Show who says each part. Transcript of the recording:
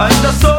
Speaker 1: I just.